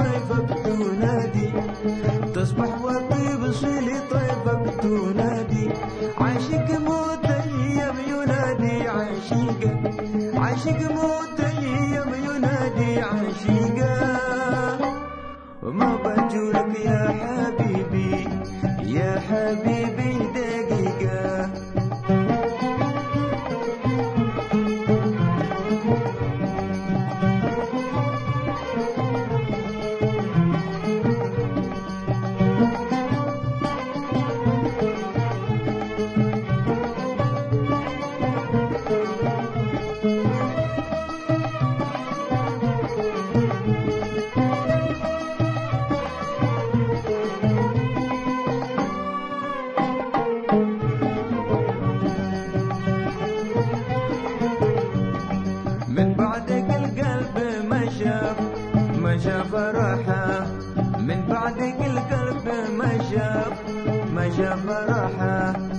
طيفك تنادي تصبح وطيب سيلي طيفك تنادي عاشق متيم ينادي عاشقة عاشق متيم ينادي عاشقة وما بجورك يا حبيبي يا حبيبي دقيقة. من بعدك القلب ما شاف ما شاف راحة. من بعدك القلب ما شاف ما شاف راحة.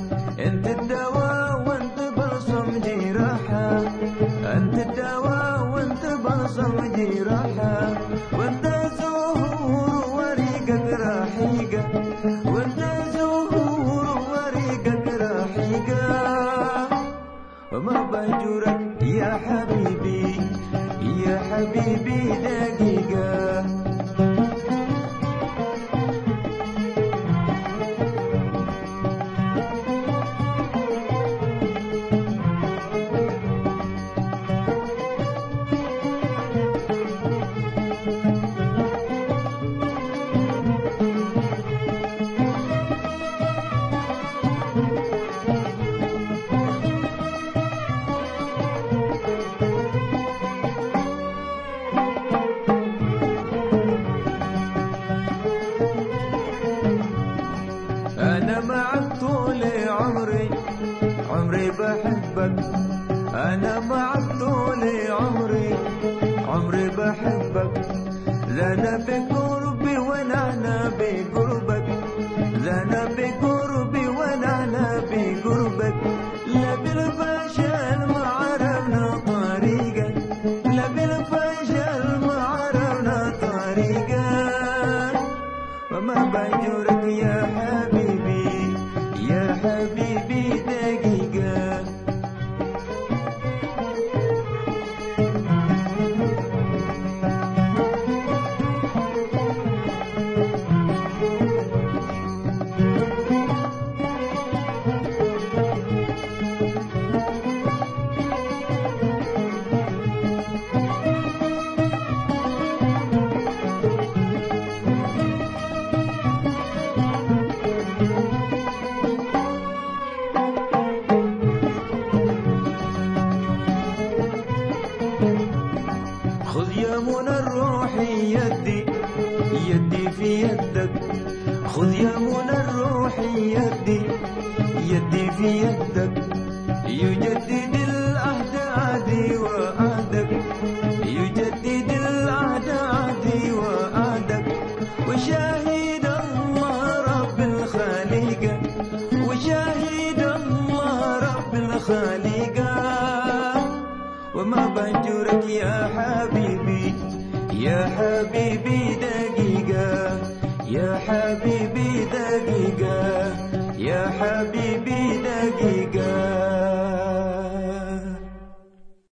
أنا معك طول عمري عمري بحبك. أنا معك طول عمري عمري بحبك. لنا بقربي ونعنا بقربك لنا الروح يدي يدي في يدك. خذ يا منى الروح يدي يدي في يدك. يجدد حبيبي دقيقة يا حبيبي دقيقة يا حبيبي دقيقة.